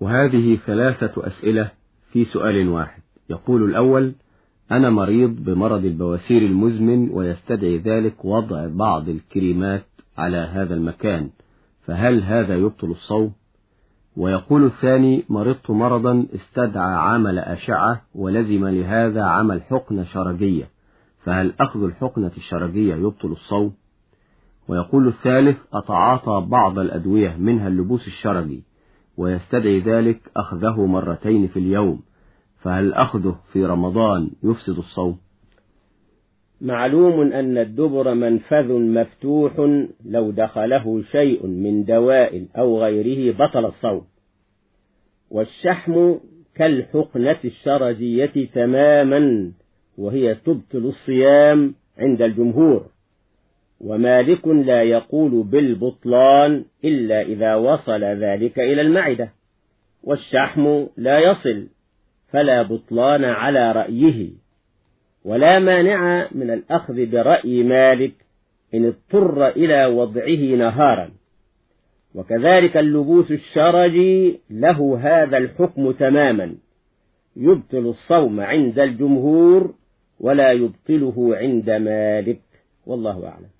وهذه ثلاثة أسئلة في سؤال واحد. يقول الأول أنا مريض بمرض البواسير المزمن ويستدعي ذلك وضع بعض الكريمات على هذا المكان فهل هذا يبطل الصوم؟ ويقول الثاني مرضت مرضا استدعى عمل أشعة ولزم لهذا عمل حقنة شرجية فهل أخذ الحقنة الشرجية يبطل الصوم؟ ويقول الثالث أتعاطى بعض الأدوية منها اللبوس الشرجي ويستدعي ذلك أخذه مرتين في اليوم فهل أخذه في رمضان يفسد الصوم؟ معلوم أن الدبر منفذ مفتوح لو دخله شيء من دواء أو غيره بطل الصوم. والشحم كالحقنة الشرجية تماما وهي تبطل الصيام عند الجمهور. ومالك لا يقول بالبطلان إلا إذا وصل ذلك إلى المعدة والشحم لا يصل فلا بطلان على رأيه ولا مانع من الأخذ برأي مالك إن اضطر إلى وضعه نهارا. وكذلك اللبوس الشرجي له هذا الحكم تماما يبطل الصوم عند الجمهور ولا يبطله عند مالك والله أعلم.